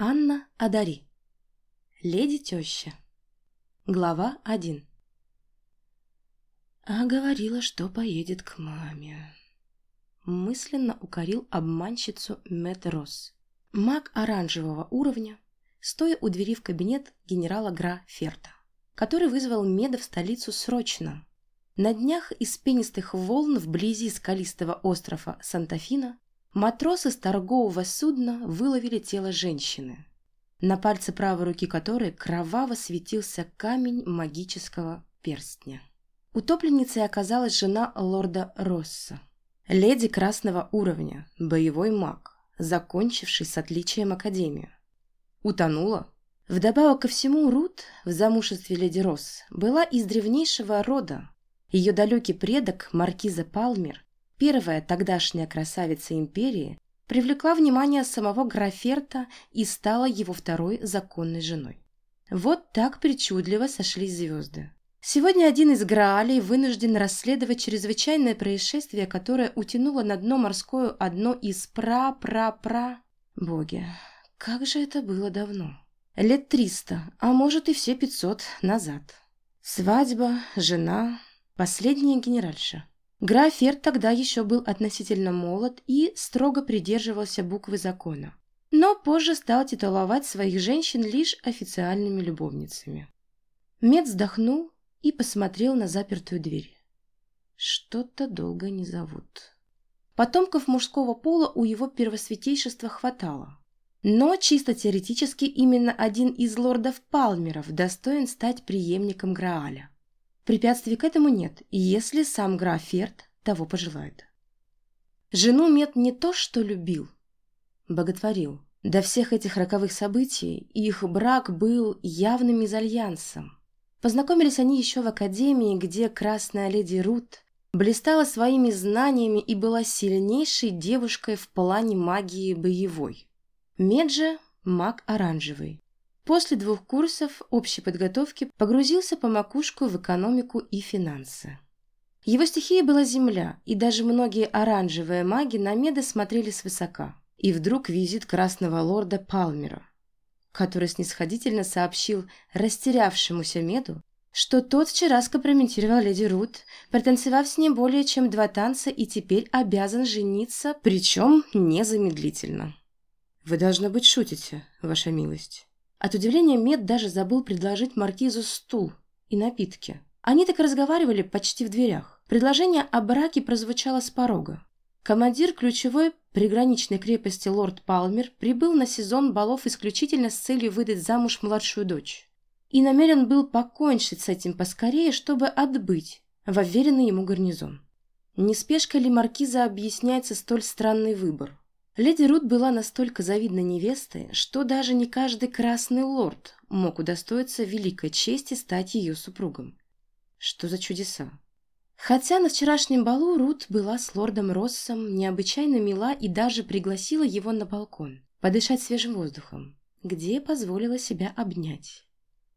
Анна Адари. Леди теща. Глава 1. А говорила, что поедет к маме. Мысленно укорил обманщицу Мэтт Росс. Маг оранжевого уровня, стоя у двери в кабинет генерала Гра Ферта, который вызвал Меда в столицу срочно. На днях из пенистых волн вблизи скалистого острова Сантафина Матросы с торгового судна выловили тело женщины, на пальце правой руки которой кроваво светился камень магического перстня. Утопленницей оказалась жена лорда Росса, леди красного уровня, боевой маг, закончивший с отличием академию. Утонула. Вдобавок ко всему, Рут в замужестве леди Росс была из древнейшего рода. Ее далекий предок, маркиза Палмер, Первая тогдашняя красавица империи привлекла внимание самого Граферта и стала его второй законной женой. Вот так причудливо сошлись звезды. Сегодня один из Граалей вынужден расследовать чрезвычайное происшествие, которое утянуло на дно морское одно из пра-пра-пра... Боги, как же это было давно. Лет триста, а может и все пятьсот назад. Свадьба, жена, последняя генеральша. Графер тогда еще был относительно молод и строго придерживался буквы закона, но позже стал титуловать своих женщин лишь официальными любовницами. Мед вздохнул и посмотрел на запертую дверь. Что-то долго не зовут. Потомков мужского пола у его первосвятейшества хватало. Но чисто теоретически именно один из лордов Палмеров достоин стать преемником Грааля. Препятствий к этому нет, если сам граф Ферд того пожелает. Жену Мед не то что любил, боготворил. До всех этих роковых событий их брак был явным мезальянсом. Познакомились они еще в академии, где красная леди Рут блистала своими знаниями и была сильнейшей девушкой в плане магии боевой. Мед же – маг оранжевый, После двух курсов общей подготовки погрузился по макушку в экономику и финансы. Его стихией была земля, и даже многие оранжевые маги на Меда смотрели свысока. И вдруг визит красного лорда Палмера, который снисходительно сообщил растерявшемуся Меду, что тот вчера скомпрометировал леди Рут, протанцевав с ней более чем два танца и теперь обязан жениться, причем незамедлительно. «Вы, должно быть, шутите, ваша милость». От удивления Мед даже забыл предложить маркизу стул и напитки. Они так разговаривали почти в дверях. Предложение о браке прозвучало с порога. Командир ключевой приграничной крепости лорд Палмер прибыл на сезон балов исключительно с целью выдать замуж младшую дочь. И намерен был покончить с этим поскорее, чтобы отбыть в уверенный ему гарнизон. Не спешка ли маркиза объясняется столь странный выбор? Леди Рут была настолько завидной невестой, что даже не каждый красный лорд мог удостоиться великой чести стать ее супругом. Что за чудеса? Хотя на вчерашнем балу Рут была с лордом Россом необычайно мила и даже пригласила его на балкон, подышать свежим воздухом, где позволила себя обнять.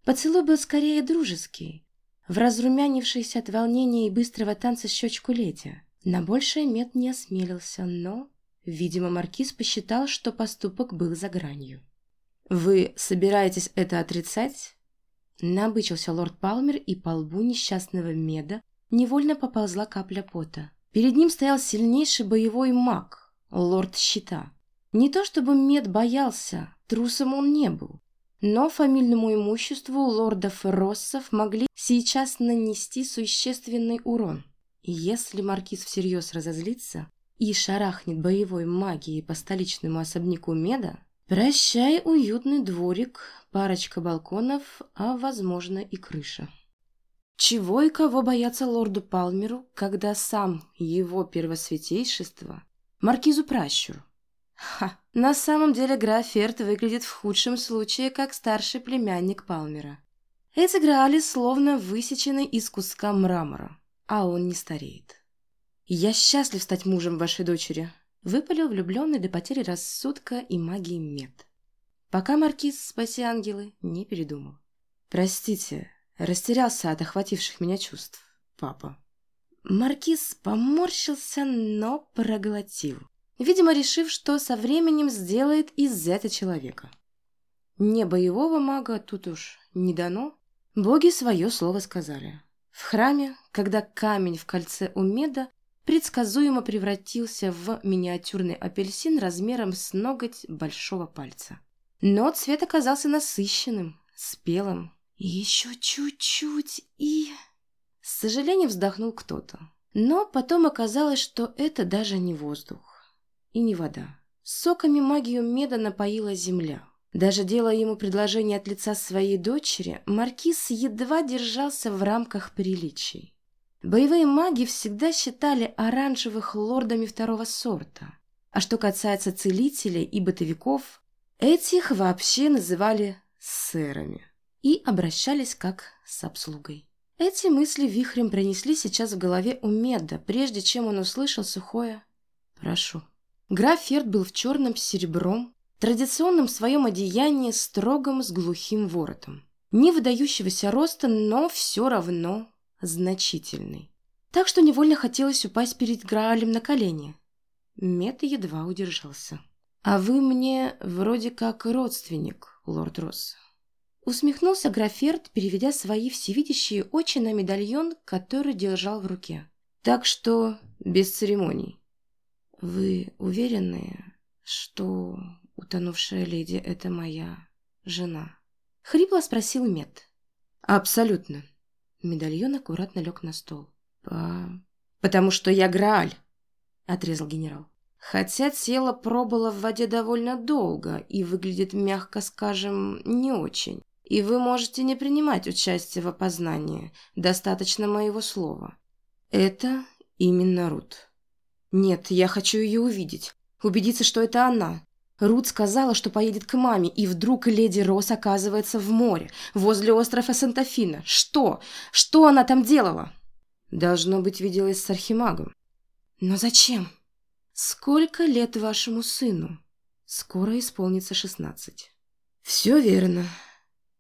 Поцелуй был скорее дружеский, в разрумянившейся от волнения и быстрого танца щечку леди. На большее Мед не осмелился, но Видимо, маркиз посчитал, что поступок был за гранью. «Вы собираетесь это отрицать?» Набычился лорд Палмер, и по лбу несчастного Меда невольно поползла капля пота. Перед ним стоял сильнейший боевой маг, лорд Щита. Не то чтобы Мед боялся, трусом он не был, но фамильному имуществу лордов Россов могли сейчас нанести существенный урон. И если маркиз всерьез разозлится, и шарахнет боевой магией по столичному особняку Меда, прощай уютный дворик, парочка балконов, а, возможно, и крыша. Чего и кого бояться лорду Палмеру, когда сам его первосвятейшество маркизу Пращур? Ха, на самом деле граф Ферт выглядит в худшем случае как старший племянник Палмера. Эти грали словно высечены из куска мрамора, а он не стареет. «Я счастлив стать мужем вашей дочери», — выпалил влюбленный до потери рассудка и магии мед. Пока маркиз, спаси ангелы, не передумал. «Простите, растерялся от охвативших меня чувств, папа». Маркиз поморщился, но проглотил, видимо, решив, что со временем сделает из этого человека. Не боевого мага тут уж не дано. Боги свое слово сказали. В храме, когда камень в кольце у меда предсказуемо превратился в миниатюрный апельсин размером с ноготь большого пальца. Но цвет оказался насыщенным, спелым. Еще чуть-чуть и... С сожалением вздохнул кто-то. Но потом оказалось, что это даже не воздух и не вода. Соками магию меда напоила земля. Даже делая ему предложение от лица своей дочери, Маркиз едва держался в рамках приличий. Боевые маги всегда считали оранжевых лордами второго сорта. А что касается целителей и бытовиков, этих вообще называли сэрами и обращались как с обслугой. Эти мысли вихрем пронесли сейчас в голове у Меда, прежде чем он услышал сухое «прошу». Граф Ферд был в черном с серебром, традиционном своем одеянии строгом с глухим воротом. Не выдающегося роста, но все равно значительный. Так что невольно хотелось упасть перед Граалем на колени. Мед едва удержался. «А вы мне вроде как родственник, лорд Росс». Усмехнулся Граферт, переведя свои всевидящие очи на медальон, который держал в руке. «Так что без церемоний». «Вы уверены, что утонувшая леди – это моя жена?» Хрипло спросил Мед. «Абсолютно». Медальон аккуратно лег на стол. «По... потому что я Грааль», – отрезал генерал. «Хотя тело пробыло в воде довольно долго и выглядит, мягко скажем, не очень. И вы можете не принимать участие в опознании, достаточно моего слова. Это именно Рут». Нет, я хочу ее увидеть. Убедиться, что это она. Рут сказала, что поедет к маме, и вдруг леди Росс оказывается в море, возле острова Сантафина. Что? Что она там делала? Должно быть, виделась с архимагом. Но зачем? Сколько лет вашему сыну? Скоро исполнится шестнадцать. Все верно.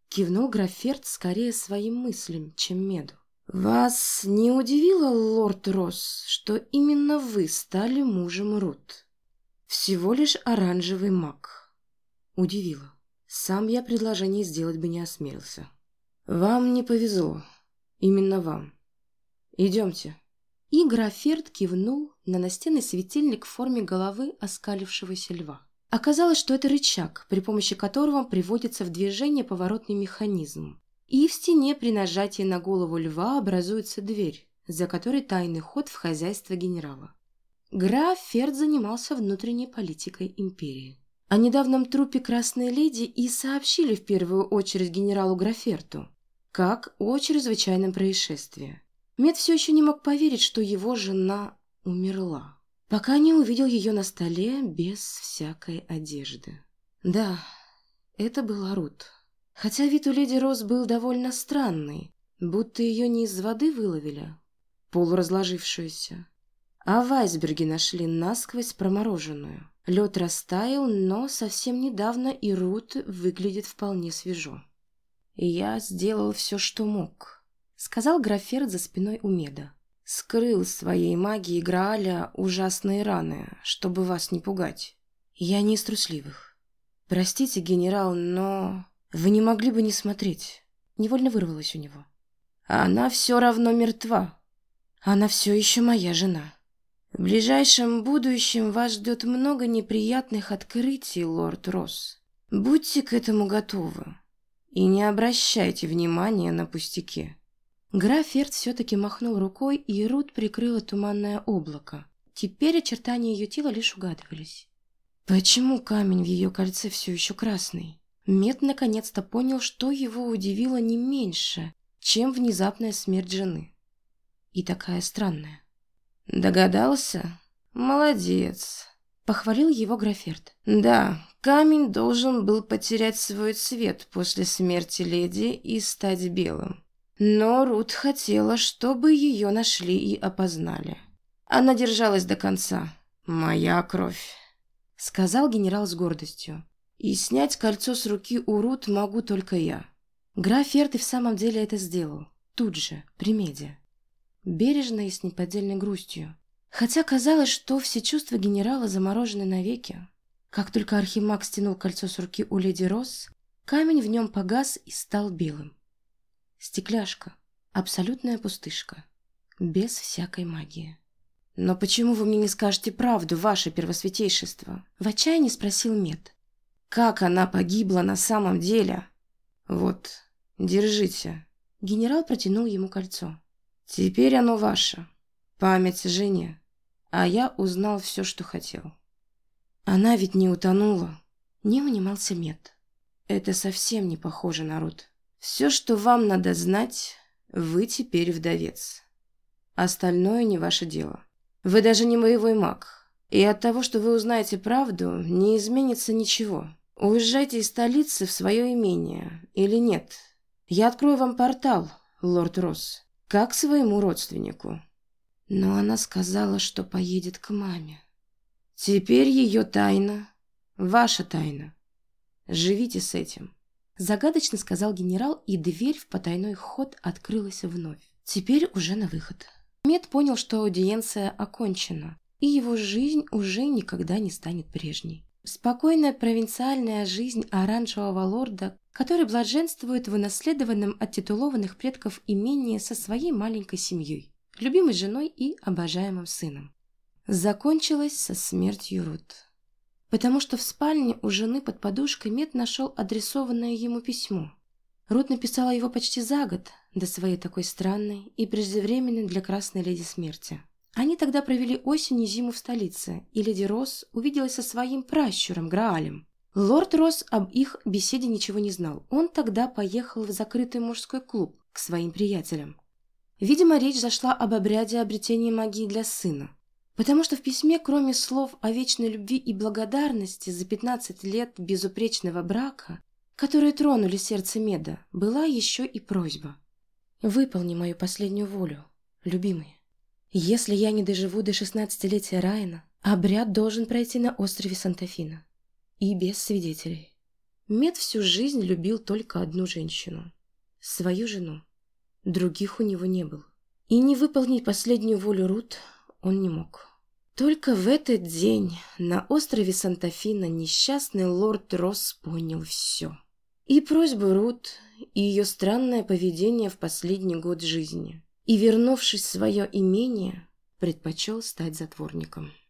Кивнул Граферт скорее своим мыслям, чем меду. «Вас не удивило, лорд Росс, что именно вы стали мужем Рут? Всего лишь оранжевый маг». Удивило. Сам я предложение сделать бы не осмелился. «Вам не повезло. Именно вам. Идемте». И Граферт кивнул на настенный светильник в форме головы оскалившегося льва. Оказалось, что это рычаг, при помощи которого приводится в движение поворотный механизм и в стене при нажатии на голову льва образуется дверь, за которой тайный ход в хозяйство генерала. Граф Ферд занимался внутренней политикой империи. О недавнем трупе Красной Леди и сообщили в первую очередь генералу Граферту, как о чрезвычайном происшествии. Мед все еще не мог поверить, что его жена умерла, пока не увидел ее на столе без всякой одежды. Да, это была Рут. Хотя вид у леди Роз был довольно странный, будто ее не из воды выловили, полуразложившуюся, а в айсберге нашли насквозь промороженную. Лед растаял, но совсем недавно и Рут выглядит вполне свежо. «Я сделал все, что мог», — сказал Граферт за спиной у Меда. «Скрыл своей магией Грааля ужасные раны, чтобы вас не пугать. Я не из трусливых. Простите, генерал, но вы не могли бы не смотреть. Невольно вырвалось у него. Она все равно мертва. Она все еще моя жена. В ближайшем будущем вас ждет много неприятных открытий, лорд Росс. Будьте к этому готовы. И не обращайте внимания на пустяки. Граф Ферд все-таки махнул рукой, и Рут прикрыла туманное облако. Теперь очертания ее тела лишь угадывались. Почему камень в ее кольце все еще красный? Мед наконец-то понял, что его удивило не меньше, чем внезапная смерть жены. И такая странная. «Догадался? Молодец!» — похвалил его Граферт. «Да, камень должен был потерять свой цвет после смерти леди и стать белым. Но Рут хотела, чтобы ее нашли и опознали. Она держалась до конца. Моя кровь!» — сказал генерал с гордостью. И снять кольцо с руки у Рут могу только я. Граф и в самом деле это сделал. Тут же, при меди. Бережно и с неподдельной грустью. Хотя казалось, что все чувства генерала заморожены навеки. Как только Архимаг стянул кольцо с руки у леди Росс, Камень в нем погас и стал белым. Стекляшка, абсолютная пустышка, без всякой магии. «Но почему вы мне не скажете правду, ваше первосвятейшество?» В отчаянии спросил Мед. «Как она погибла на самом деле?» «Вот, держите». Генерал протянул ему кольцо. «Теперь оно ваше. Память жене. А я узнал все, что хотел». «Она ведь не утонула». Не унимался Мед. «Это совсем не похоже на род. Все, что вам надо знать, вы теперь вдовец. Остальное не ваше дело». Вы даже не боевой маг. И от того, что вы узнаете правду, не изменится ничего. Уезжайте из столицы в свое имение или нет. Я открою вам портал, лорд Росс, как своему родственнику. Но она сказала, что поедет к маме. Теперь ее тайна – ваша тайна. Живите с этим. Загадочно сказал генерал, и дверь в потайной ход открылась вновь. Теперь уже на выход. Мед понял, что аудиенция окончена, и его жизнь уже никогда не станет прежней. Спокойная провинциальная жизнь оранжевого лорда, который блаженствует в унаследованном от титулованных предков имении со своей маленькой семьей, любимой женой и обожаемым сыном. Закончилась со смертью Рут. Потому что в спальне у жены под подушкой Мед нашел адресованное ему письмо. Рут написала его почти за год, до своей такой странной и преждевременной для Красной Леди смерти. Они тогда провели осень и зиму в столице, и леди Росс увиделась со своим пращуром Граалем. Лорд Росс об их беседе ничего не знал. Он тогда поехал в закрытый мужской клуб к своим приятелям. Видимо, речь зашла об обряде обретения магии для сына. Потому что в письме, кроме слов о вечной любви и благодарности за 15 лет безупречного брака, которые тронули сердце Меда, была еще и просьба. Выполни мою последнюю волю, любимый. Если я не доживу до шестнадцатилетия Райана, обряд должен пройти на острове Сантафина. И без свидетелей. Мед всю жизнь любил только одну женщину. Свою жену. Других у него не было. И не выполнить последнюю волю Рут он не мог. Только в этот день на острове Сантафина несчастный лорд Росс понял все. И просьбу Рут, и ее странное поведение в последний год жизни. И, вернувшись в свое имение, предпочел стать затворником.